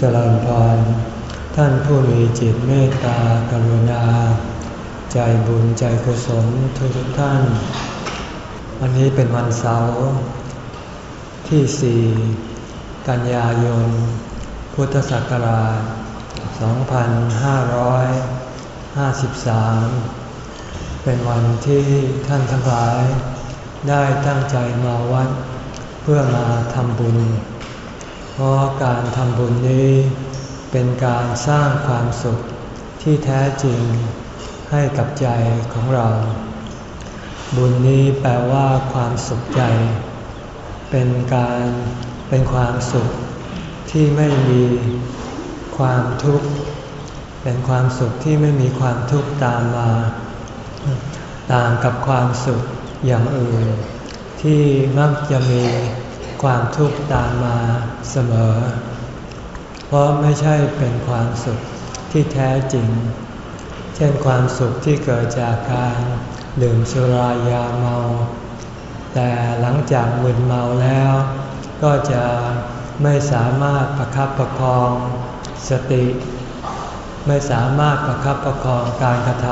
เจริญพร ท่านผู้มีจิตเมตตากรุณา ใจบุญใจกุศลทุกทุกท่าน วันนี้เป็นวันเสาร์ที่สกันยายน พุทธศักราช 2553 เป็นวันที่ท่านทั้งหลายได้ตั้งใจมาวัดเพื่อมาทำบุญ เพราะการทำบุญนี้เป็นการสร้างความสุขที่แท้จริงให้กับใจของเรา บุญนี้แปลว่าความสุขใจ เป็นการเป็นความสุขที่ไม่มีความทุกข์ เป็นความสุขที่ไม่มีความทุกข์ตามมา ต่างกับความสุขอย่างอื่น ที่มักจะมี ความทุกข์ตามมาเสมอ เพราะไม่ใช่เป็นความสุขที่แท้จริง เช่นความสุขที่เกิดจากการดื่มสุรายาเมา แต่หลังจากมึนเมาแล้ว ก็จะไม่สามารถประคับประคองสติ ไม่สามารถประคับประคองการกระท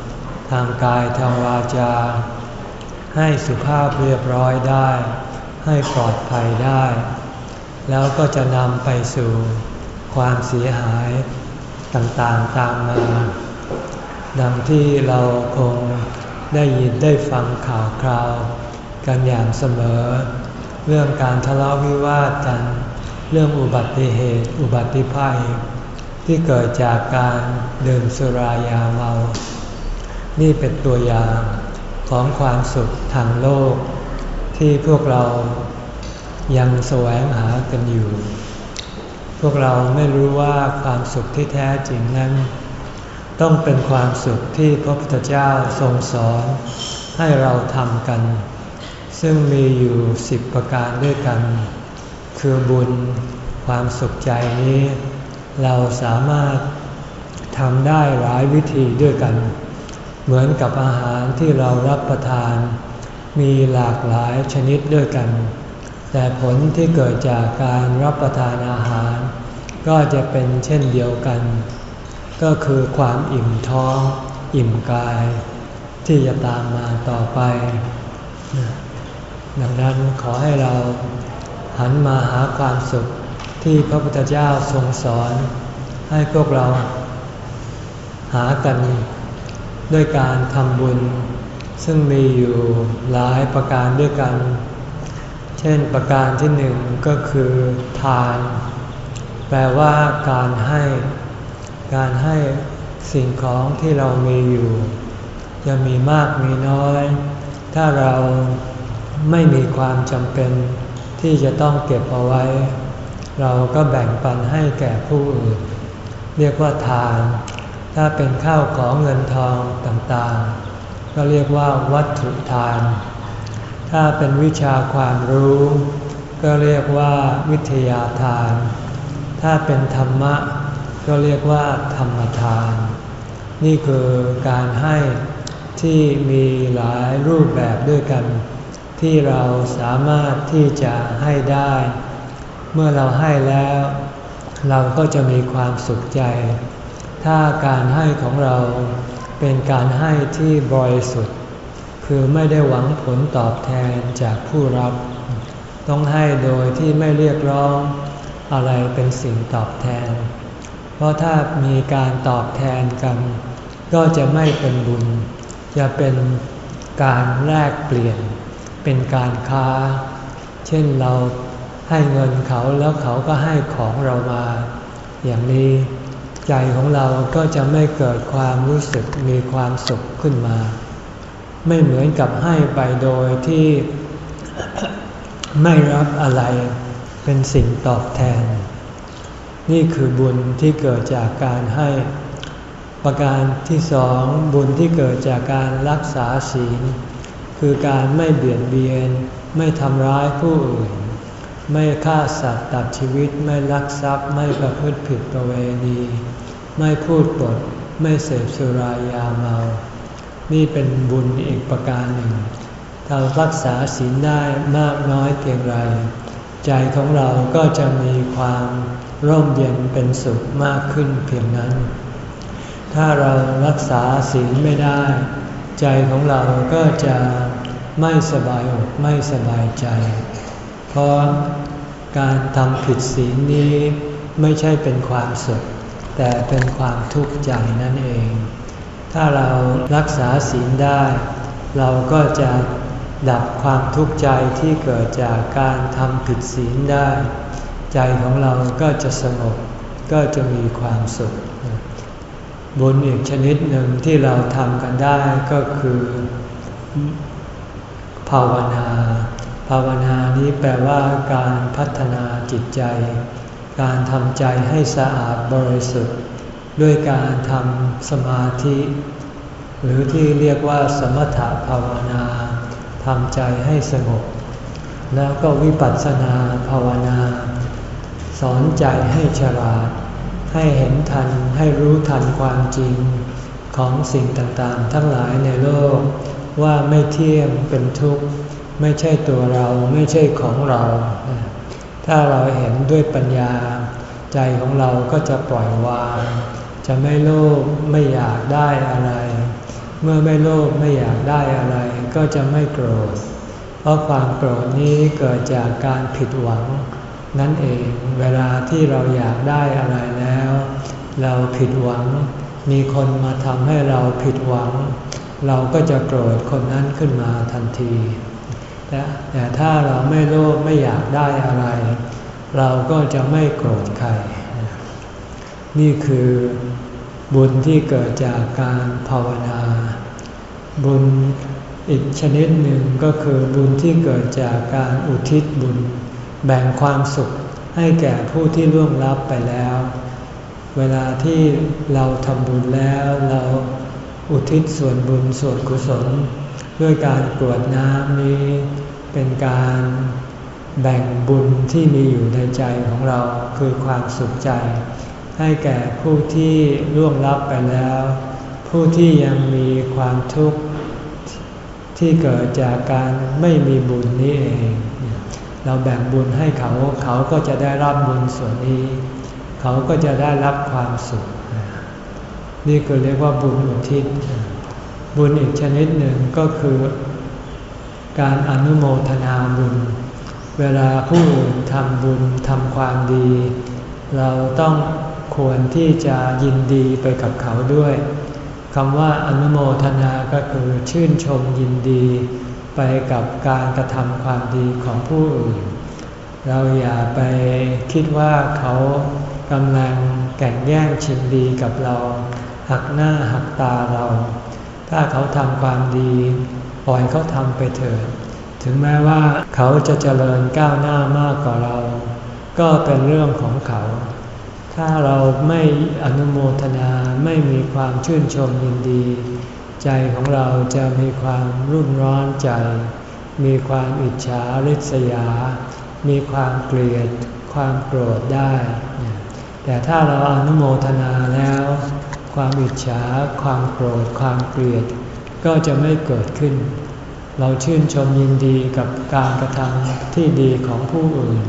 ำทางกายทางวาจา ให้สุภาพเรียบร้อยได้ ให้ปลอดภัยได้ แล้วก็จะนำไปสู่ความเสียหายต่างๆตามมา ดังที่เราคงได้ยินได้ฟังข่าวคราว กันอย่างเสมอ เรื่องการทะเลาะวิวาทกัน เรื่องอุบัติเหตุอุบัติภัย ที่เกิดจากการดื่มสุรายาเมา นี่เป็นตัวอย่างของความสุขทางโลก ที่พวกเรายังแสวงหากันอยู่ พวกเราไม่รู้ว่าความสุขที่แท้จริงนั้น ต้องเป็นความสุขที่พระพุทธเจ้าทรงสอนให้เราทำกัน ซึ่งมีอยู่สิบประการด้วยกัน คือบุญความสุขใจนี้ เราสามารถทำได้หลายวิธีด้วยกัน เหมือนกับอาหารที่เรารับประทาน มีหลากหลายชนิดด้วยกัน แต่ผลที่เกิดจากการรับประทานอาหาร ก็จะเป็นเช่นเดียวกัน ก็คือความอิ่มท้อง อิ่มกาย ที่จะตามมาต่อไป ดังนั้นขอให้เราหันมาหาความสุขที่พระพุทธเจ้าทรงสอน ให้พวกเราหากันด้วยการทำบุญ ซึ่งมีอยู่หลายประการด้วยกัน เช่นประการที่หนึ่งก็คือทาน แปลว่าการให้ การให้สิ่งของที่เรามีอยู่ จะมีมากมีน้อย ถ้าเราไม่มีความจำเป็น ที่จะต้องเก็บเอาไว้ เราก็แบ่งปันให้แก่ผู้อื่น เรียกว่าทาน ถ้าเป็นข้าวของเงินทองต่างๆ ก็เรียกว่าวัตถุทาน ถ้าเป็นวิชาความรู้ ก็เรียกว่าวิทยาทาน ถ้าเป็นธรรมะ ก็เรียกว่าธรรมทาน นี่คือการให้ที่มีหลายรูปแบบด้วยกัน ที่เราสามารถที่จะให้ได้ เมื่อเราให้แล้ว เราก็จะมีความสุขใจ ถ้าการให้ของเรา เป็นการให้ที่บริสุทธิ์ คือไม่ได้หวังผลตอบแทนจากผู้รับ ต้องให้โดยที่ไม่เรียกร้องอะไรเป็นสิ่งตอบแทน เพราะถ้ามีการตอบแทนกัน ก็จะไม่เป็นบุญ จะเป็นการแลกเปลี่ยน เป็นการค้า เช่นเราให้เงินเขาแล้วเขาก็ให้ของเรามา อย่างนี้ ใจของเราก็จะไม่เกิดความรู้สึกมีความสุขขึ้นมา ไม่เหมือนกับให้ไปโดยที่ไม่รับอะไรเป็นสิ่งตอบแทน นี่คือบุญที่เกิดจากการให้ ประการที่สองบุญที่เกิดจากการรักษาศีล คือการไม่เบียดเบียน ไม่ทำร้ายผู้อื่น ไม่ฆ่าสัตว์ตัดชีวิตไม่ลักทรัพย์ไม่ประพฤติผิดประเวณี ไม่พูดปด ไม่เสพสุรายาเมา นี่เป็นบุญอีกประการหนึ่ง เรารักษาศีลได้มากน้อยเพียงไร ใจของเราก็จะมีความร่มเย็นเป็นสุขมากขึ้นเพียงนั้น ถ้าเรารักษาศีลไม่ได้ ใจของเราก็จะไม่สบายอกไม่สบายใจ เพราะการทำผิดศีลนี้ไม่ใช่เป็นความสุข แต่เป็นความทุกข์ใจนั่นเอง ถ้าเรารักษาศีลได้ เราก็จะดับความทุกข์ใจที่เกิดจากการทำผิดศีลได้ ใจของเราก็จะสงบก็จะมีความสุขบุญอีกชนิดหนึ่งที่เราทำกันได้ก็คือ ภาวนา ภาวนานี้แปลว่าการพัฒนาจิตใจ การทำใจให้สะอาดบริสุทธิ์ ด้วยการทำสมาธิ หรือที่เรียกว่าสมถภาวนาทำใจให้สงบ แล้วก็วิปัสสนาภาวนา สอนใจให้ฉลาด ให้เห็นทันให้รู้ทันความจริงของสิ่งต่างๆ ทั้งหลายในโลกว่าไม่เที่ยงเป็นทุกข์ ไม่ใช่ตัวเราไม่ใช่ของเรา ถ้าเราเห็นด้วยปัญญา ใจของเราก็จะปล่อยวาง จะไม่โลภไม่อยากได้อะไร เมื่อไม่โลภไม่อยากได้อะไร ก็จะไม่โกรธ เพราะความโกรธนี้เกิดจากการผิดหวัง นั่นเองเวลาที่เราอยากได้อะไรแล้ว เราผิดหวัง มีคนมาทำให้เราผิดหวัง เราก็จะโกรธคนนั้นขึ้นมาทันที แต่ถ้าเราไม่โลภไม่อยากได้อะไร เราก็จะไม่โกรธใคร นี่คือบุญที่เกิดจากการภาวนา บุญอีกชนิดหนึ่งก็คือบุญที่เกิดจากการอุทิศบุญ แบ่งความสุขให้แก่ผู้ที่ล่วงลับไปแล้ว เวลาที่เราทำบุญแล้วเราอุทิศส่วนบุญส่วนกุศล ด้วยการกรวดน้ำนี้ เป็นการแบ่งบุญที่มีอยู่ในใจของเราคือความสุขใจ ให้แก่ผู้ที่ล่วงลับไปแล้ว ผู้ที่ยังมีความทุกข์ที่เกิดจากการไม่มีบุญนี้เอง เราแบ่งบุญให้เขาเขาก็จะได้รับบุญส่วนนี้ เขาก็จะได้รับความสุข นี่คือเรียกว่าบุญอุทิศ บุญอีกชนิดหนึ่งก็คือ การอนุโมทนาบุญ เวลาผู้อื่นทำบุญทำความดี เราต้องควรที่จะยินดีไปกับเขาด้วยคำว่าอนุโมทนาก็คือชื่นชมยินดี ไปกับการกระทำความดีของผู้อื่น เราอย่าไปคิดว่าเขากำลังแก่งแย่งชิงดีกับเรา หักหน้าหักตาเรา ถ้าเขาทำความดี ปล่อยเขาทำไปเถิด ถึงแม้ว่าเขาจะเจริญก้าวหน้ามากกว่าเรา ก็เป็นเรื่องของเขา ถ้าเราไม่อนุโมทนาไม่มีความชื่นชมยินดี ใจของเราจะมีความรุ่มร้อนใจ มีความอิจฉาริษยา มีความเกลียด ความโกรธได้ แต่ถ้าเราอนุโมทนาแล้ว ความอิจฉา ความโกรธ ความเกลียด ก็จะไม่เกิดขึ้น เราชื่นชมยินดีกับการกระทำที่ดีของผู้อื่น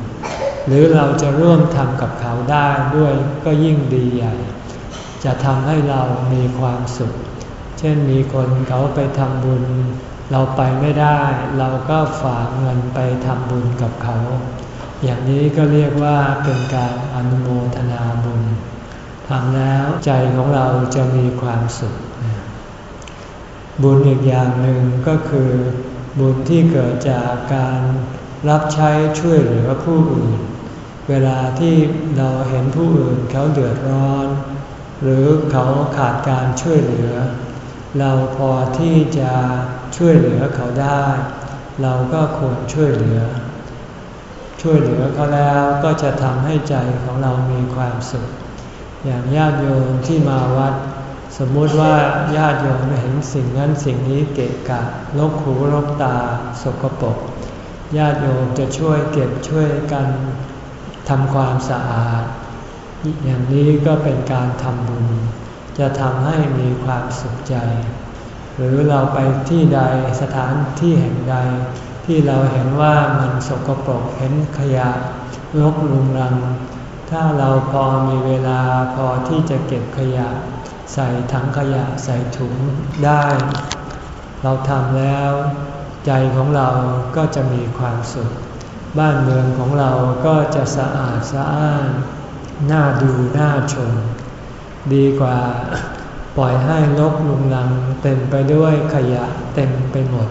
หรือเราจะร่วมทำกับเขาได้ด้วยก็ยิ่งดีใหญ่ จะทำให้เรามีความสุข เช่นมีคนเขาไปทำบุญ เราไปไม่ได้ เราก็ฝากเงินไปทำบุญกับเขา อย่างนี้ก็เรียกว่าเป็นการอนุโมทนาบุญ ทำแล้วใจของเราจะมีความสุข บุญอีกอย่างหนึ่งก็คือ บุญที่เกิดจากการรับใช้ช่วยเหลือผู้อื่น เวลาที่เราเห็นผู้อื่นเขาเดือดร้อน หรือเขาขาดการช่วยเหลือ เราพอที่จะช่วยเหลือเขาได้ เราก็ควรช่วยเหลือ ช่วยเหลือเขาแล้วก็จะทำให้ใจของเรามีความสุข อย่างญาติโยมที่มาวัด สมมติว่าญาติโยมเห็นสิ่งนั้นสิ่งนี้เกะกะลกหูลกตาสกปรกญาติโยมจะช่วยเก็บช่วยกันทำความสะอาด อย่างนี้ก็เป็นการทำบุญ จะทำให้มีความสุขใจ หรือเราไปที่ใดสถานที่แห่งใด ที่เราเห็นว่ามันสกปรกเห็นขยะรกรุงรัง ถ้าเราพอมีเวลาพอที่จะเก็บขยะ ใส่ถังขยะใส่ถุงได้ เราทำแล้ว ใจของเราก็จะมีความสุข บ้านเมืองของเราก็จะสะอาดสะอ้านน่าดูน่าชม ดีกว่าปล่อยให้ลกลุงลังเต็มไปด้วยขยะเต็มไปหมด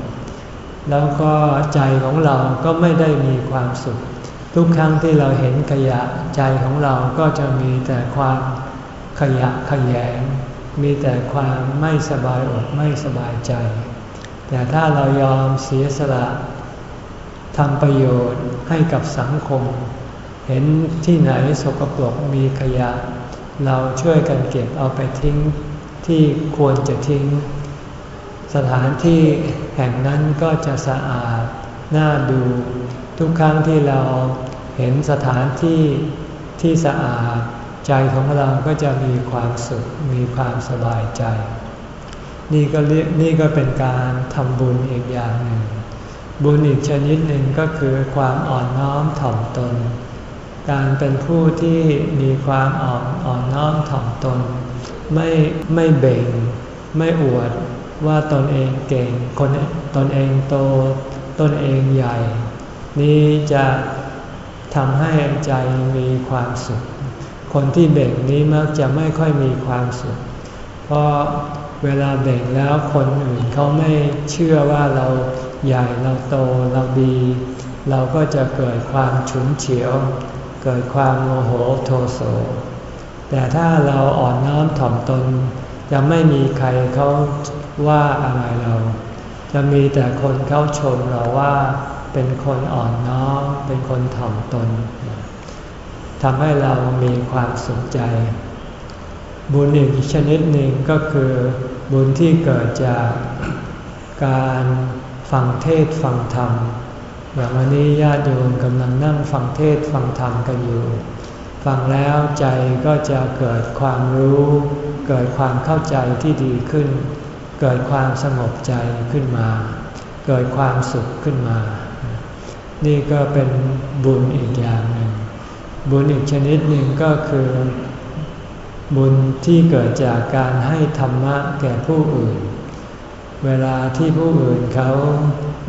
แล้วก็ใจของเราก็ไม่ได้มีความสุข ทุกครั้งที่เราเห็นขยะใจของเราก็จะมีแต่ความขยะขยง มีแต่ความไม่สบายอกไม่สบายใจ แต่ถ้าเรายอมเสียสละทำประโยชน์ให้กับสังคม เห็นที่ไหนสกปรกมีขยะ เราช่วยกันเก็บเอาไปทิ้งที่ควรจะทิ้ง สถานที่แห่งนั้นก็จะสะอาดน่าดู ทุกครั้งที่เราเห็นสถานที่ที่สะอาดใจของเราก็จะมีความสุขมีความสบายใจ นี่ก็เรียกนี่ก็เป็นการทำบุญอีกอย่างหนึ่ง บุญอีกชนิดหนึ่งก็คือความอ่อนน้อมถ่อมตน การเป็นผู้ที่มีความอ่อนอ่อนน้อมถ่อมตน ไม่ไม่เบ่ง ไม่อวดว่าตนเองเก่งคนตนเองโต ตนเองใหญ่ นี้จะทำให้ใจมีความสุข คนที่เบ่งนี้มักจะไม่ค่อยมีความสุข เพราะเวลาเบ่งแล้วคนอื่นเขาไม่เชื่อว่าเราใหญ่เราโตเราดี เราก็จะเกิดความฉุนเฉียว เกิดความโมโหโทโส แต่ถ้าเราอ่อนน้อมถ่อมตน จะไม่มีใครเขาว่าอะไรเรา จะมีแต่คนเขาชมเราว่า เป็นคนอ่อนน้อม เป็นคนถ่อมตนทำให้เรามีความสุขใจ บุญอีกชนิดหนึ่งก็คือบุญที่เกิดจากการฟังเทศฟังธรรม อย่างวันนี้ญาติโยมกำลังนั่งฟังเทศฟังธรรมกันอยู่ ฟังแล้วใจก็จะเกิดความรู้ เกิดความเข้าใจที่ดีขึ้น เกิดความสงบใจขึ้นมา เกิดความสุขขึ้นมา นี่ก็เป็นบุญอีกอย่างหนึ่ง บุญอีกชนิดหนึ่งก็คือ บุญที่เกิดจากการให้ธรรมะแก่ผู้อื่น เวลาที่ผู้อื่นเขา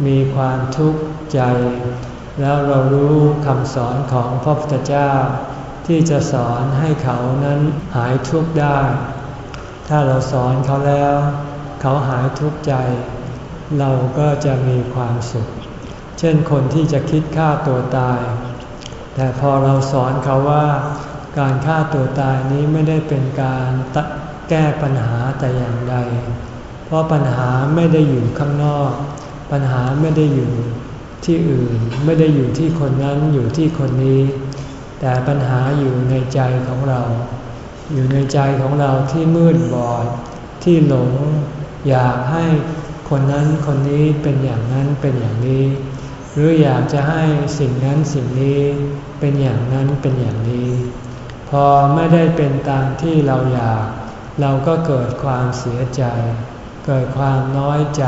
มีความทุกข์ใจ แล้วเรารู้คำสอนของพระพุทธเจ้า ที่จะสอนให้เขานั้นหายทุกข์ได้ ถ้าเราสอนเขาแล้ว เขาหายทุกข์ใจ เราก็จะมีความสุข เช่นคนที่จะคิดฆ่าตัวตาย แต่พอเราสอนเขาว่า การฆ่าตัวตายนี้ไม่ได้เป็นการแก้ปัญหาแต่อย่างใด เพราะปัญหาไม่ได้อยู่ข้างนอก ปัญหาไม่ได้อยู่ที่อื่น ไม่ได้อยู่ที่คนนั้นอยู่ที่คนนี้ แต่ปัญหาอยู่ในใจของเรา อยู่ในใจของเราที่มืดบอด ที่หลง อยากให้คนนั้นคนนี้เป็นอย่างนั้นเป็นอย่างนี้ หรืออยากจะให้สิ่งนั้นสิ่งนี้เป็นอย่างนั้นเป็นอย่างนี้ พอไม่ได้เป็นตามที่เราอยาก เราก็เกิดความเสียใจ เกิดความน้อยใจ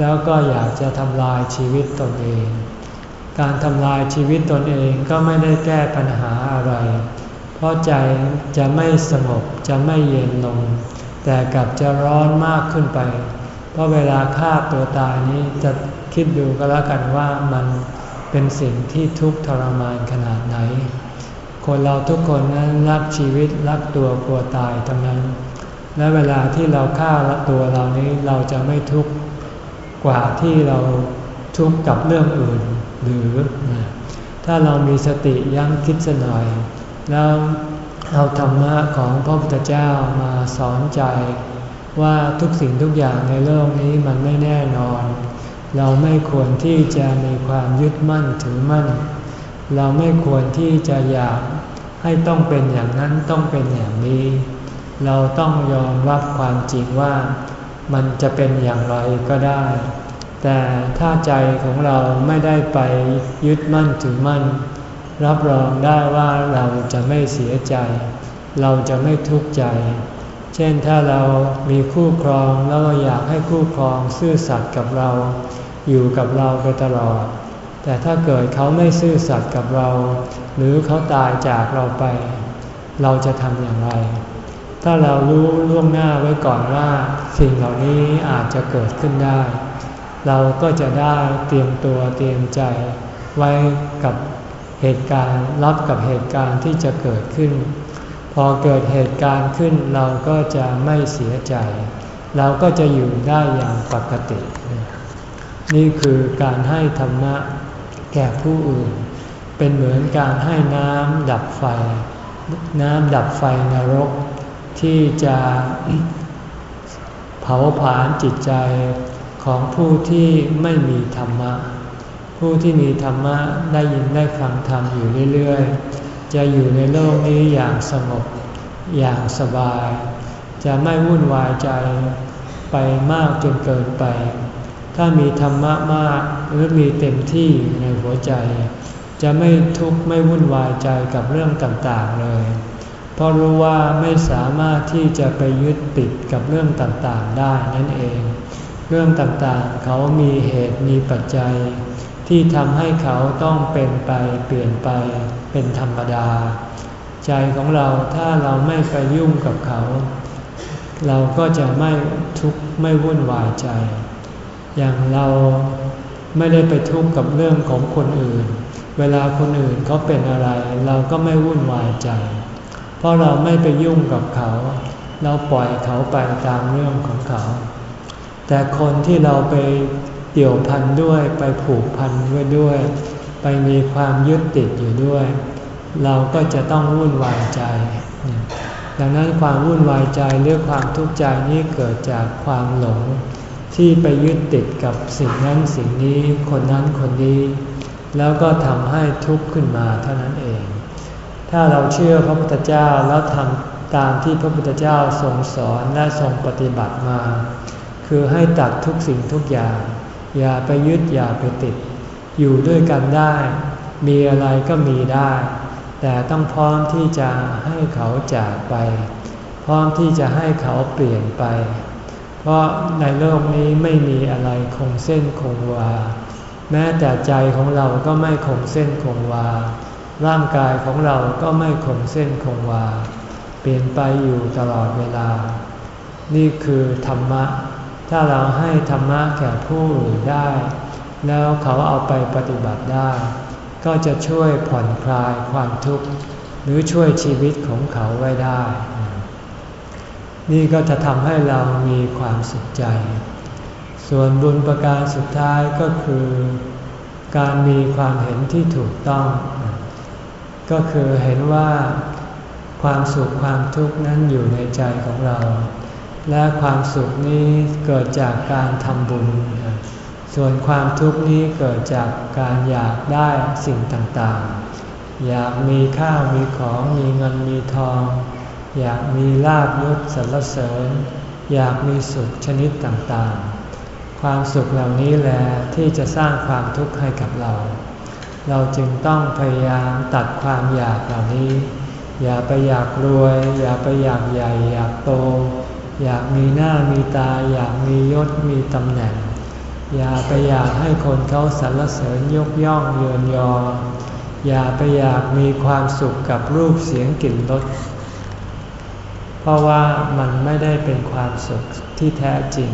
แล้วก็อยากจะทำลายชีวิตตนเอง การทำลายชีวิตตนเองก็ไม่ได้แก้ปัญหาอะไร เพราะใจจะไม่สงบจะไม่เย็นลง แต่กลับจะร้อนมากขึ้นไป ราะเวลาฆ่าตัวตายนี้จะคิดดูก็แล้วกันว่ามันเป็นสิ่งที่ทุกข์ทรมานขนาดไหน คนเราทุกคนนั้นรักชีวิตรักตัวกลัวตายทั้งนั้น และเวลาที่เราฆ่าตัวเรานี้เราจะไม่ทุกข์กว่าที่เราทุกข์กับเรื่องอื่นหรือ ถ้าเรามีสติยั้งคิดสัหน่อย แล้วเอาธรรมะของพระพุทธเจ้ามาสอนใจ ว่าทุกสิ่งทุกอย่างในโลกนี้มันไม่แน่นอน เราไม่ควรที่จะมีความยึดมั่นถือมั่น เราไม่ควรที่จะอยากให้ต้องเป็นอย่างนั้นต้องเป็นอย่างนี้ เราต้องยอมรับความจริงว่ามันจะเป็นอย่างไรก็ได้ แต่ถ้าใจของเราไม่ได้ไปยึดมั่นถือมั่น รับรองได้ว่าเราจะไม่เสียใจ เราจะไม่ทุกข์ใจ ช่นถ้าเรามีคู่ครองแล้วเราอยากให้คู่ครองซื่อสัตย์กับเรา อยู่กับเราไปตลอด แต่ถ้าเกิดเขาไม่ซื่อสัตย์กับเรา หรือเขาตายจากเราไป เราจะทำอย่างไร ถ้าเรารู้ล่วงหน้าไว้ก่อนว่าสิ่งเหล่านี้อาจจะเกิดขึ้นได้ เราก็จะได้เตรียมตัวเตรียมใจไว้กับเหตุการณ์รับกับเหตุการณ์ที่จะเกิดขึ้น พอเกิดเหตุการณ์ขึ้นเราก็จะไม่เสียใจ เราก็จะอยู่ได้อย่างปกติ นี่คือการให้ธรรมะแก่ผู้อื่น เป็นเหมือนการให้น้ำดับไฟ น้ำดับไฟนรก ที่จะเผาผลาญจิตใจของผู้ที่ไม่มีธรรมะ ผู้ที่มีธรรมะได้ยินได้ฟังธรรมอยู่เรื่อยๆ จะอยู่ในโลกนี้อย่างสงบอย่างสบาย จะไม่วุ่นวายใจไปมากจนเกินไป ถ้ามีธรรมะมากหรือมีเต็มที่ในหัวใจ จะไม่ทุกข์ไม่วุ่นวายใจกับเรื่องต่างๆเลย เพราะรู้ว่าไม่สามารถที่จะไปยึดติดกับเรื่องต่างๆได้นั่นเอง เรื่องต่างๆเขามีเหตุมีปัจจัย ที่ทำให้เขาต้องเป็นไปเปลี่ยนไป เป็นธรรมดา ใจของเราถ้าเราไม่ไปยุ่งกับเขา เราก็จะไม่ทุกข์ไม่วุ่นวายใจ อย่างเราไม่ได้ไปทุกข์กับเรื่องของคนอื่น เวลาคนอื่นเขาเป็นอะไร เราก็ไม่วุ่นวายใจ เพราะเราไม่ไปยุ่งกับเขา เราปล่อยเขาไปตามเรื่องของเขา แต่คนที่เราไปเกี่ยวพันด้วยไปผูกพันไว้ด้วย ไปมีความยึดติดอยู่ด้วย เราก็จะต้องวุ่นวายใจ ดังนั้นความวุ่นวายใจหรือความทุกข์ใจนี้เกิดจากความหลง ที่ไปยึดติดกับสิ่งนั้นสิ่งนี้คนนั้นคนนี้ แล้วก็ทำให้ทุกข์ขึ้นมาเท่านั้นเอง ถ้าเราเชื่อพระพุทธเจ้าแล้วทำตามที่พระพุทธเจ้าทรงสอนและทรงปฏิบัติมา คือให้ตัดทุกสิ่งทุกอย่าง อย่าไปยึดอย่าไปติด อยู่ด้วยกันได้ มีอะไรก็มีได้ แต่ต้องพร้อมที่จะให้เขาจากไป พร้อมที่จะให้เขาเปลี่ยนไป เพราะในโลกนี้ไม่มีอะไรคงเส้นคงวา แม้แต่ใจของเราก็ไม่คงเส้นคงวา ร่างกายของเราก็ไม่คงเส้นคงวา เปลี่ยนไปอยู่ตลอดเวลา นี่คือธรรมะ ถ้าเราให้ธรรมะแก่ผู้อื่นได้ แล้วเขาเอาไปปฏิบัติได้ ก็จะช่วยผ่อนคลายความทุกข์ หรือช่วยชีวิตของเขาไว้ได้ นี่ก็จะทำให้เรามีความสุขใจ ส่วนบุญประการสุดท้ายก็คือ การมีความเห็นที่ถูกต้อง ก็คือเห็นว่าความสุขความทุกข์นั้นอยู่ในใจของเรา และความสุขนี้เกิดจากการทำบุญ ส่วนความทุกข์นี้เกิดจากการอยากได้สิ่งต่างๆ อยากมีข้าวมีของมีเงินมีทอง อยากมีลาบยศสรรเสริญ อยากมีสุขชนิดต่างๆ ความสุขเหล่านี้แหละที่จะสร้างความทุกข์ให้กับเรา เราจึงต้องพยายามตัดความอยากเหล่านี้ อย่าไปอยากรวย อย่าไปอยากใหญ่ อยากโต อยากมีหน้ามีตา อยากมียศมีตำแหน่ง อย่าไปอยากให้คนเขาสรรเสริญยกย่องเยินยอ อย่าไปอยากมีความสุขกับรูปเสียงกลิ่นรส เพราะว่ามันไม่ได้เป็นความสุขที่แท้จริง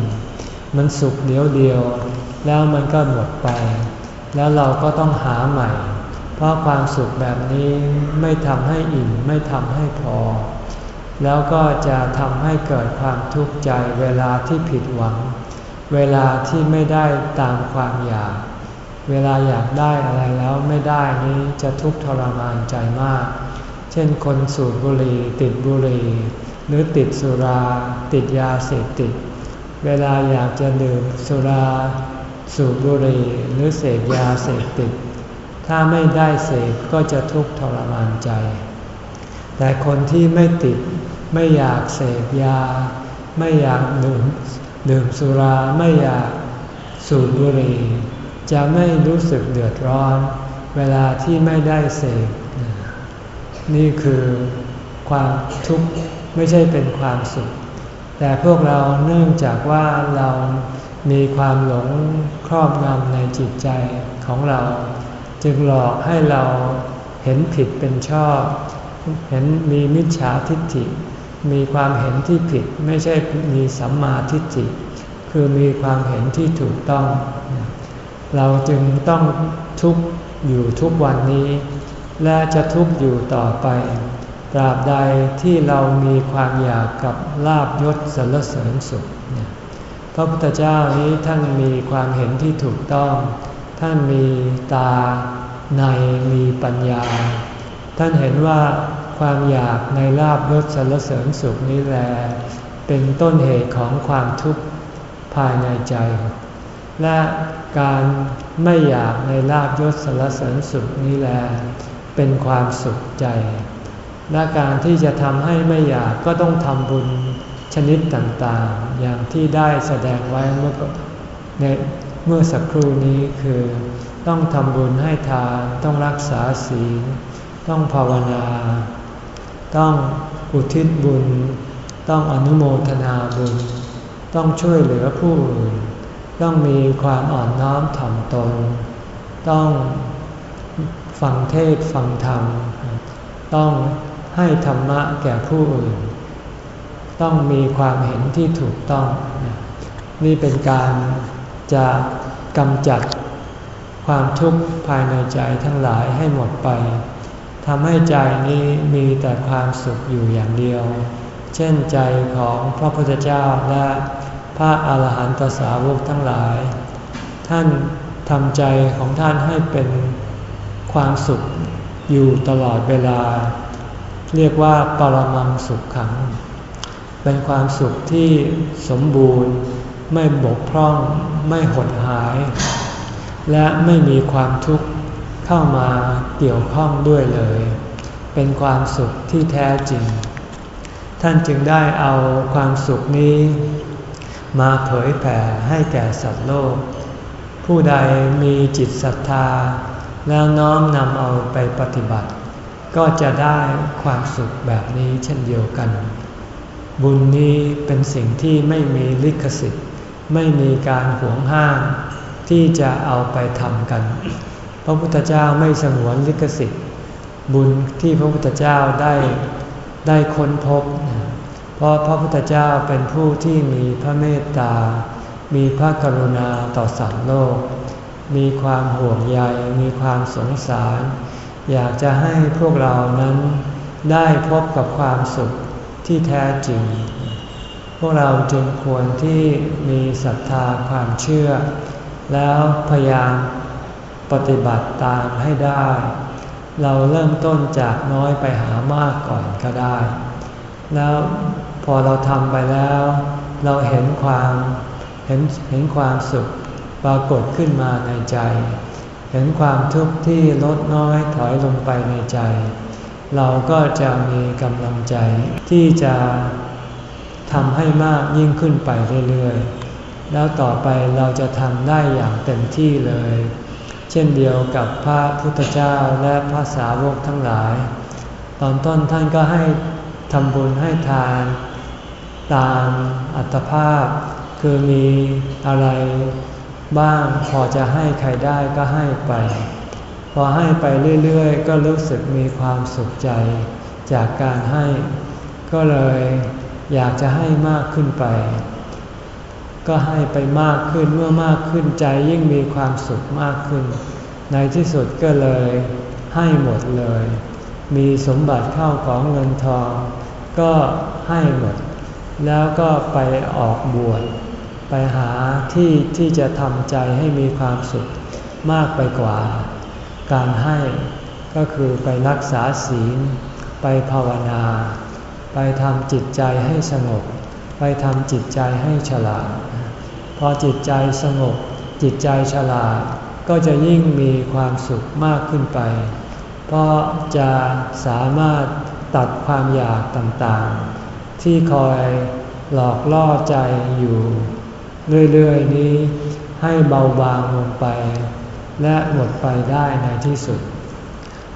มันสุขเดียวเดียว แล้วมันก็หมดไป แล้วเราก็ต้องหาใหม่ เพราะความสุขแบบนี้ไม่ทำให้อิ่มไม่ทำให้พอ แล้วก็จะทำให้เกิดความทุกข์ใจเวลาที่ผิดหวัง เวลาที่ไม่ได้ตามความอยาก เวลาอยากได้อะไรแล้วไม่ได้นี้จะทุกข์ทรมานใจมาก เช่นคนสูบบุหรี่ติดบุหรี่หรือติดสุรา ติดยาเสพติด เวลาอยากจะดื่มสุรา สูบบุหรี่หรือเสพยาเสพติด ถ้าไม่ได้เสพก็จะทุกข์ทรมานใจ แต่คนที่ไม่ติดไม่อยากเสพยา ไม่อยากดื่ม ดื่มสุราไม่อยากสูบบุหรี่จะไม่รู้สึกเดือดร้อน เวลาที่ไม่ได้เสพนี่คือความทุกข์ไม่ใช่เป็นความสุข แต่พวกเราเนื่องจากว่าเรามีความหลงครอบงำในจิตใจของเรา จึงหลอกให้เราเห็นผิดเป็นชอบ เห็นมีมิจฉาทิฏฐิ มีความเห็นที่ผิดไม่ใช่มีสัมมาทิฏฐิ คือมีความเห็นที่ถูกต้อง เราจึงต้องทุกข์อยู่ทุกวันนี้ และจะทุกข์อยู่ต่อไปตราบใดที่เรามีความอยากกับลาบยศสรรเสริญสุขพระพุทธเจ้านี้ท่านมีความเห็นที่ถูกต้อง ท่านมีตาในมีปัญญา ท่านเห็นว่า ความอยากในลาบยศสรรเสริญสุขนี้แล เป็นต้นเหตุของความทุกข์ภายในใจ และการไม่อยากในลาบยศสรรเสริญสุขนี้แล เป็นความสุขใจ และการที่จะทำให้ไม่อยากก็ต้องทำบุญชนิดต่างๆ อย่างที่ได้แสดงไว้เมื่อในเมื่อสักครู่นี้คือต้องทำบุญให้ทานต้องรักษาศีล ต้องภาวนา ต้องอุทิศบุญ ต้องอนุโมทนาบุญ ต้องช่วยเหลือผู้อื่นต้องมีความอ่อนน้อมถ่อมตน ต้องฟังเทศฟังธรรม ต้องให้ธรรมะแก่ผู้อื่น ต้องมีความเห็นที่ถูกต้อง นี่เป็นการจะกำจัดความทุกข์ภายในใจทั้งหลายให้หมดไป ทำให้ใจนี้มีแต่ความสุขอยู่อย่างเดียว เช่นใจของพระพุทธเจ้าและพระอาหารหันตสาวกทั้งหลาย ท่านทำใจของท่านให้เป็นความสุขอยู่ตลอดเวลา เรียกว่าปรมังสุขขัง เป็นความสุขที่สมบูรณ์ไม่บกพร่อง ไม่หดหาย และไม่มีความทุกข์ เข้ามาเกี่ยวข้องด้วยเลย เป็นความสุขที่แท้จริง ท่านจึงได้เอาความสุขนี้ มาเผยแผ่ให้แก่สัตว์โลก ผู้ใดมีจิตศรัทธา แล้วน้อมนำเอาไปปฏิบัติ ก็จะได้ความสุขแบบนี้เช่นเดียวกัน บุญนี้เป็นสิ่งที่ไม่มีลิขสิทธิ์ ไม่มีการหวงห้ามที่จะเอาไปทำกัน พระพุทธเจ้าไม่สงวนลิขสิทธิ์ บุญที่พระพุทธเจ้าได้ได้ค้นพบ เพราะพระพุทธเจ้าเป็นผู้ที่มีพระเมตตา มีพระกรุณาต่อสัตว์โลก มีความห่วงใย มีความสงสาร อยากจะให้พวกเรานั้นได้พบกับความสุขที่แท้จริง พวกเราจึงควรที่มีศรัทธาความเชื่อ แล้วพยายาม ปฏิบัติตามให้ได้ เราเริ่มต้นจากน้อยไปหามากก่อนก็ได้ แล้วพอเราทำไปแล้ว เราเห็นความเห็นเห็นความสุขปรากฏขึ้นมาในใจ เห็นความทุกข์ที่ลดน้อยถอยลงไปในใจ เราก็จะมีกำลังใจที่จะทำให้มากยิ่งขึ้นไปเรื่อยๆ แล้วต่อไปเราจะทำได้อย่างเต็มที่เลย เช่นเดียวกับพระพุทธเจ้าและพระสาวกทั้งหลาย ตอนต้นท่านก็ให้ทำบุญให้ทาน ตามอัตภาพ คือมีอะไรบ้างพอจะให้ใครได้ก็ให้ไป พอให้ไปเรื่อยๆ ก็รู้สึกมีความสุขใจจากการให้ ก็เลยอยากจะให้มากขึ้นไป ก็ให้ไปมากขึ้นเมื่อมากขึ้นใจยิ่งมีความสุขมากขึ้น ในที่สุดก็เลยให้หมดเลย มีสมบัติเข้าของเงินทอง ก็ให้หมด แล้วก็ไปออกบวชไปหาที่ที่จะทำใจให้มีความสุขมากไปกว่า การให้ก็คือไปรักษาศีล ไปภาวนา ไปทำจิตใจให้สงบ ไปทำจิตใจให้ฉลาด พอจิตใจสงบ จิตใจฉลาด ก็จะยิ่งมีความสุขมากขึ้นไป เพราะจะสามารถตัดความอยากต่างๆ ที่คอยหลอกล่อใจอยู่ เรื่อยๆนี้ให้เบาบางลงไป และหมดไปได้ในที่สุด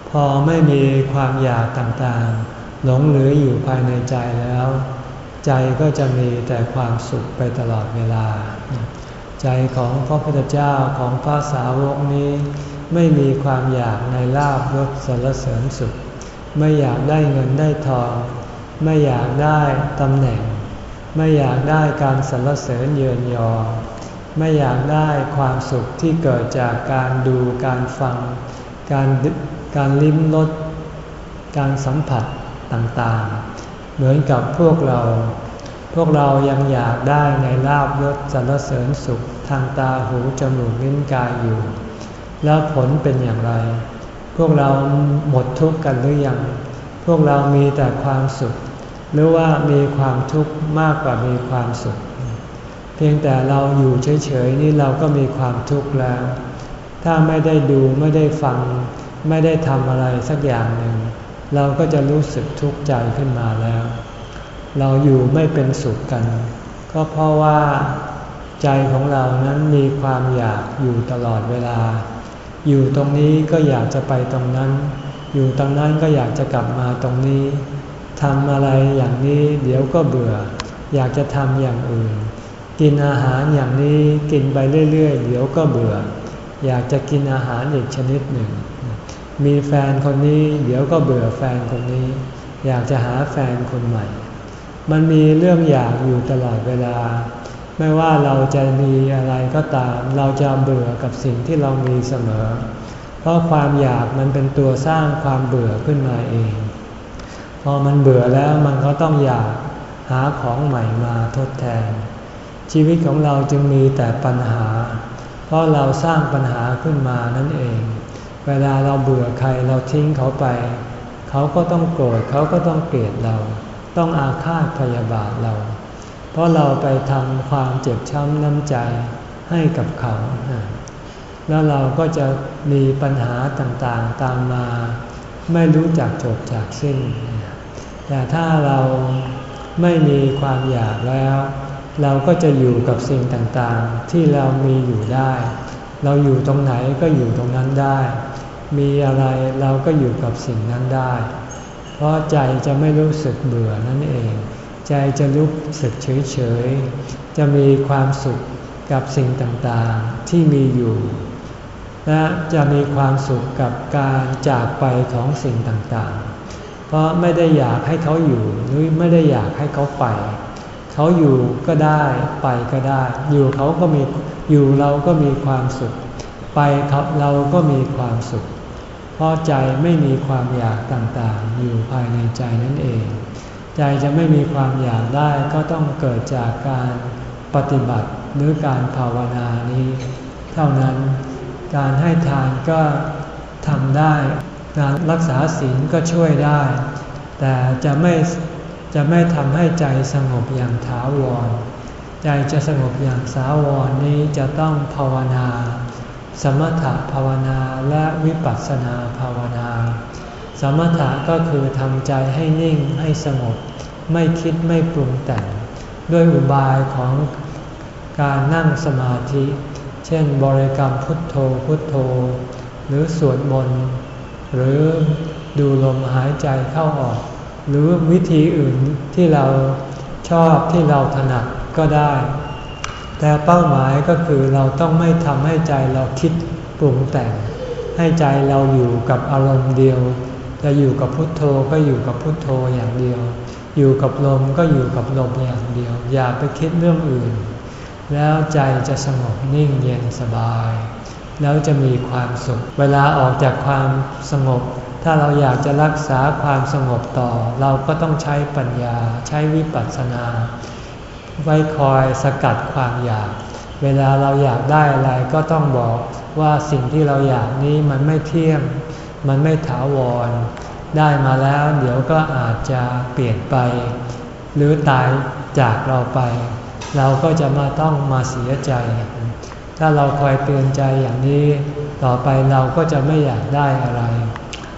พอไม่มีความอยากต่างๆ หลงเหลืออยู่ภายในใจแล้ว ใจก็จะมีแต่ความสุขไปตลอดเวลา ใจของพระพุทธเจ้าของพระสาวกนี้ ไม่มีความอยากในลาบยศสรรเสริญสุข ไม่อยากได้เงินได้ทอง ไม่อยากได้ตำแหน่ง ไม่อยากได้การสรรเสริญเยินยอ ไม่อยากได้ความสุขที่เกิดจากการดูการฟัง การการลิ้มรสการสัมผัสต่างๆ เหมือนกับพวกเรา พวกเรายังอยากได้ในลาบยศสรรเสริญสุขทางตาหูจมูกลิ้นกายอยู่ แล้วผลเป็นอย่างไร พวกเราหมดทุกข์กันหรือยัง พวกเรามีแต่ความสุข หรือว่ามีความทุกข์มากกว่ามีความสุข เพียงแต่เราอยู่เฉยๆนี่เราก็มีความทุกข์แล้ว ถ้าไม่ได้ดูไม่ได้ฟัง ไม่ได้ทำอะไรสักอย่างหนึ่ง เราก็จะรู้สึกทุกข์ใจขึ้นมาแล้ว เราอยู่ไม่เป็นสุขกัน ก็เพราะว่าใจของเรานั้นมีความอยากอยู่ตลอดเวลา อยู่ตรงนี้ก็อยากจะไปตรงนั้น อยู่ตรงนั้นก็อยากจะกลับมาตรงนี้ทำอะไรอย่างนี้เดี๋ยวก็เบื่อ อยากจะทำอย่างอื่น กินอาหารอย่างนี้กินไปเรื่อยๆ เดี๋ยวก็เบื่อ อยากจะกินอาหารอีกชนิดหนึ่ง มีแฟนคนนี้ เดี๋ยวก็เบื่อแฟนคนนี้ อยากจะหาแฟนคนใหม่ มันมีเรื่องอยากอยู่ตลอดเวลา ไม่ว่าเราจะมีอะไรก็ตาม เราจะเบื่อกับสิ่งที่เรามีเสมอ เพราะความอยากมันเป็นตัวสร้างความเบื่อขึ้นมาเอง พอมันเบื่อแล้วมันก็ต้องอยากหาของใหม่มาทดแทน ชีวิตของเราจึงมีแต่ปัญหา เพราะเราสร้างปัญหาขึ้นมานั่นเอง เวลาเราเบื่อใครเราทิ้งเขาไป เขาก็ต้องโกรธเขาก็ต้องเกลียดเรา ต้องอาฆาตพยาบาทเรา เพราะเราไปทำความเจ็บช้ำน้ำใจให้กับเขา แล้วเราก็จะมีปัญหาต่างๆตามมา ไม่รู้จักจบจากสิ้น แต่ถ้าเราไม่มีความอยากแล้ว เราก็จะอยู่กับสิ่งต่างๆที่เรามีอยู่ได้ เราอยู่ตรงไหนก็อยู่ตรงนั้นได้ มีอะไรเราก็อยู่กับสิ่งนั้นได้ เพราะใจจะไม่รู้สึกเบื่อนั่นเอง ใจจะรู้สึกเฉยเฉย จะมีความสุขกับสิ่งต่างๆที่มีอยู่ และจะมีความสุขกับการจากไปของสิ่งต่างๆ เพราะไม่ได้อยากให้เขาอยู่หรือไม่ได้อยากให้เขาไป เขาอยู่ก็ได้ไปก็ได้ อยู่เขาก็มีอยู่เราก็มีความสุข ไปครับเราก็มีความสุข พราะใจไม่มีความอยากต่างๆ อยู่ภายในใจนั่นเอง ใจจะไม่มีความอยากได้ก็ต้องเกิดจากการปฏิบัติหรือการภาวนานี้ เท่านั้นการให้ทานก็ทำได้ การรักษาศีลก็ช่วยได้ แต่จะไม่จะไม่ทำให้ใจสงบอย่างถาวร ใจจะสงบอย่างสาวรนี้จะต้องภาวนา สมถภาวนาและวิปัสสนาภาวนา สมถะก็คือทำใจให้นิ่งให้สงบ ไม่คิดไม่ปรุงแต่ง ด้วยอุบายของการนั่งสมาธิ เช่นบริกรรมพุทโธพุทโธ หรือสวดมนต์หรือดูลมหายใจเข้าออก หรือวิธีอื่นที่เราชอบที่เราถนัดก็ได้ แต่เป้าหมายก็คือเราต้องไม่ทำให้ใจเราคิดปรุงแต่ง ให้ใจเราอยู่กับอารมณ์เดียว จะอยู่กับพุทโธก็อยู่กับพุทโธอย่างเดียว อยู่กับลมก็อยู่กับลมอย่างเดียว อย่าไปคิดเรื่องอื่น แล้วใจจะสงบนิ่งเย็นสบาย แล้วจะมีความสุข เวลาออกจากความสงบ ถ้าเราอยากจะรักษาความสงบต่อ เราก็ต้องใช้ปัญญาใช้วิปัสสนา ไว้คอยสกัดความอยาก เวลาเราอยากได้อะไรก็ต้องบอกว่าสิ่งที่เราอยากนี้มันไม่เที่ยง มันไม่ถาวร ได้มาแล้วเดี๋ยวก็อาจจะเปลี่ยนไป หรือตายจากเราไป เราก็จะมาต้องมาเสียใจ ถ้าเราคอยเตือนใจอย่างนี้ ต่อไปเราก็จะไม่อยากได้อะไร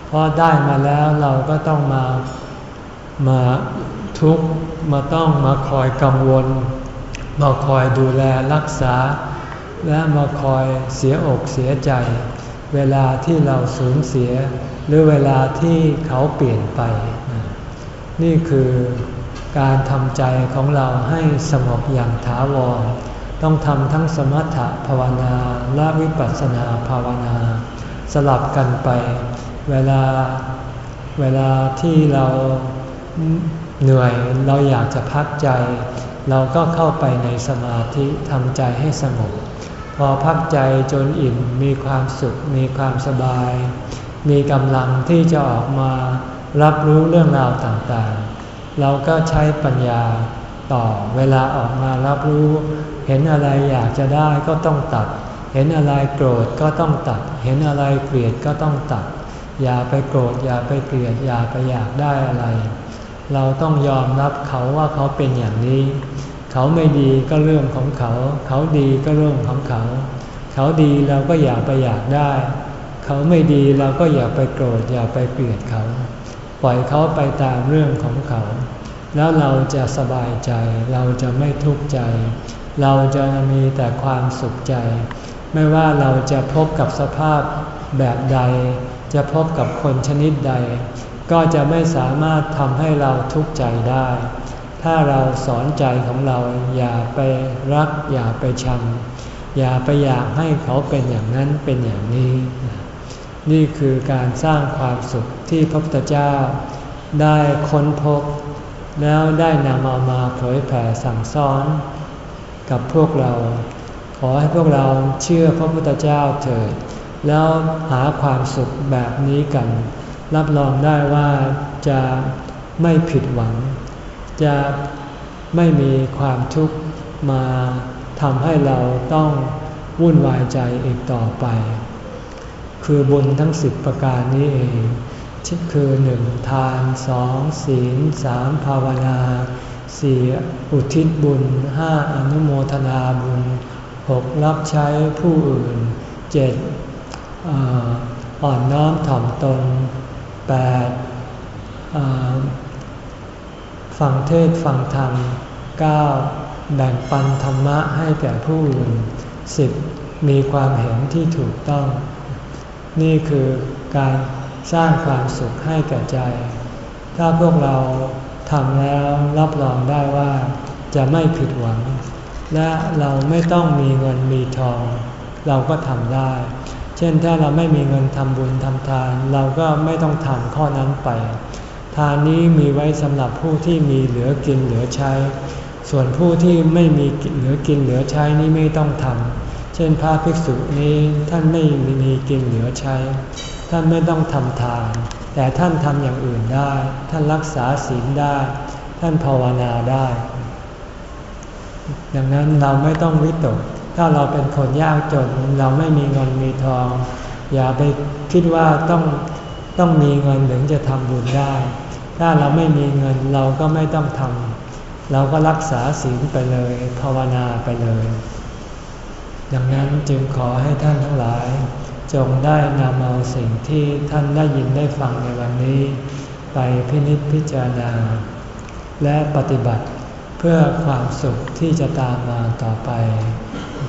เพราะได้มาแล้วเราก็ต้องมามาทุกข์ มาต้องมาคอยกังวล มาคอยดูแลรักษา และมาคอยเสียอกเสียใจ เวลาที่เราสูญเสีย หรือเวลาที่เขาเปลี่ยนไป นี่คือการทำใจของเราให้สงบอย่างถาวร ต้องทำทั้งสมถะภาวนาและวิปัสสนาภาวนา สลับกันไป เวลาเวลาที่เรา เหนื่อยเราอยากจะพักใจ เราก็เข้าไปในสมาธิทำใจให้สงบพอพักใจจนอิ่มมีความสุขมีความสบาย มีกำลังที่จะออกมารับรู้เรื่องราวต่างๆ เราก็ใช้ปัญญาต่อเวลาออกมารับรู้ เห็นอะไรอยากจะได้ก็ต้องตัด เห็นอะไรโกรธก็ต้องตัด เห็นอะไรเกลียดก็ต้องตัด อย่าไปโกรธอย่าไปเกลียดอย่าไปอยากได้อะไร เราต้องยอมรับเขาว่าเขาเป็นอย่างนี้ เขาไม่ดีก็เรื่องของเขา เขาดีก็เรื่องของเขา เขาดีเราก็อย่าไปอยากได้ เขาไม่ดีเราก็อย่าไปโกรธอย่าไปเกลียดเขา ปล่อยเขาไปตามเรื่องของเขา แล้วเราจะสบายใจ เราจะไม่ทุกข์ใจ เราจะมีแต่ความสุขใจ ไม่ว่าเราจะพบกับสภาพแบบใด จะพบกับคนชนิดใด ก็จะไม่สามารถทำให้เราทุกข์ใจได้ ถ้าเราสอนใจของเราอย่าไปรัก อย่าไปชัง อย่าไปอยากให้เขาเป็นอย่างนั้นเป็นอย่างนี้ นี่คือการสร้างความสุขที่พระพุทธเจ้าได้ค้นพบ แล้วได้นำเอามาเผยแผ่สั่งสอน กับพวกเรา ขอให้พวกเราเชื่อพระพุทธเจ้าเถิด แล้วหาความสุขแบบนี้กัน รับรองได้ว่าจะไม่ผิดหวัง จะไม่มีความทุกข์มาทำให้เราต้องวุ่นวายใจอีกต่อไป คือบุญทั้งสิบประการนี้เองชิคือหนึ่งทานสองศีลสามภาวนาสี่อุทิศบุญห้าอนุโมทนาบุญหกรับใช้ผู้อื่นเจ็ดอ่อนน้อมถ่อมตน แปดฟังเทศฟังธรรม 9. แบ่งปันธรรมะให้แก่ผู้อื่น 10. มีความเห็นที่ถูกต้อง นี่คือการสร้างความสุขให้แก่ใจ ถ้าพวกเราทำแล้วรับรองได้ว่าจะไม่ผิดหวัง และเราไม่ต้องมีเงินมีทอง เราก็ทำได้ เช่นถ้าเราไม่มีเงินทำบุญทำทาน เราก็ไม่ต้องทำข้อนั้นไป ทานนี้มีไว้สำหรับผู้ที่มีเหลือกินเหลือใช้ ส่วนผู้ที่ไม่มีเหลือกินเหลือใช้นี้ไม่ต้องทำเช่นพระภิกษุนี้ท่านไม่มีกินเหลือใช้ ท่านไม่ต้องทำทาน แต่ท่านทำอย่างอื่นได้ ท่านรักษาศีลได้ ท่านภาวนาได้ ดังนั้นเราไม่ต้องวิตก ถ้าเราเป็นคนยากจนเราไม่มีเงินมีทอง อย่าไปคิดว่าต้องต้องมีเงินถึงจะทำบุญได้ ถ้าเราไม่มีเงินเราก็ไม่ต้องทำเราก็รักษาศีลไปเลยภาวนาไปเลย ดังนั้นจึงขอให้ท่านทั้งหลาย จงได้นำเอาสิ่งที่ท่านได้ยินได้ฟังในวันนี้ ไปพินิจพิจารณา และปฏิบัติเพื่อความสุขที่จะตามมาต่อไป